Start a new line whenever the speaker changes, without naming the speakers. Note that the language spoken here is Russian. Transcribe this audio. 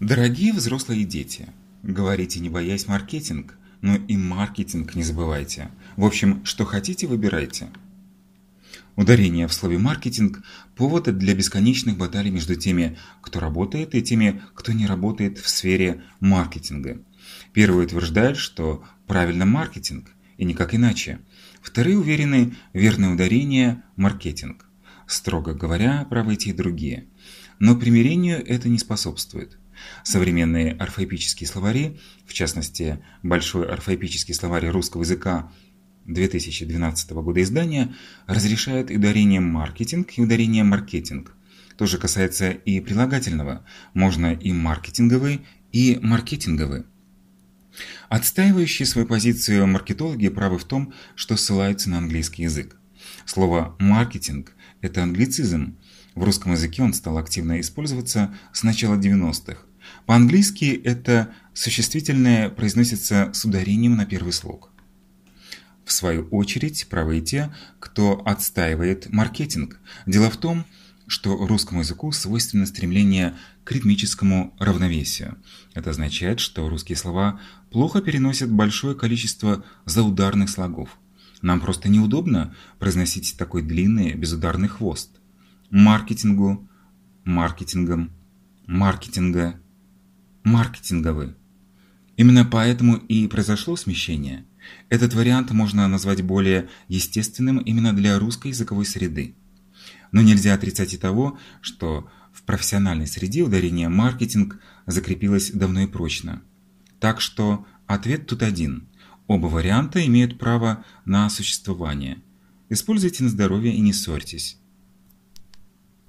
Дорогие взрослые дети, говорите не боясь маркетинг, но и маркетинг не забывайте. В общем, что хотите, выбирайте. Ударение в слове «маркетинг» – повод для бесконечных баталий между теми, кто работает, и теми, кто не работает в сфере маркетинга. Первые утверждают, что правильно маркетинг, и никак иначе. Вторые уверены, верное ударение – маркетинг. Строго говоря, правы и другие. Но примирению это не способствует. Современные орфоэпические словари, в частности, Большой орфоэпический словарь русского языка 2012 года издания, разрешают и ударение «маркетинг» и ударение «маркетинг». То же касается и прилагательного. Можно и маркетинговый, и маркетинговый. Отстаивающие свою позицию маркетологи правы в том, что ссылаются на английский язык. Слово «маркетинг» – это англицизм. В русском языке он стал активно использоваться с начала 90-х. По-английски это существительное произносится с ударением на первый слог. В свою очередь правы те, кто отстаивает маркетинг. Дело в том, что русскому языку свойственно стремление к ритмическому равновесию. Это означает, что русские слова плохо переносят большое количество заударных слогов. Нам просто неудобно произносить такой длинный безударный хвост. Маркетингу, маркетингом, маркетинга, маркетинговый. Именно поэтому и произошло смещение. Этот вариант можно назвать более естественным именно для русской языковой среды. Но нельзя отрицать и того, что в профессиональной среде ударение «маркетинг» закрепилось давно и прочно. Так что ответ тут один. Оба варианта имеют право на существование. Используйте на здоровье и не ссорьтесь.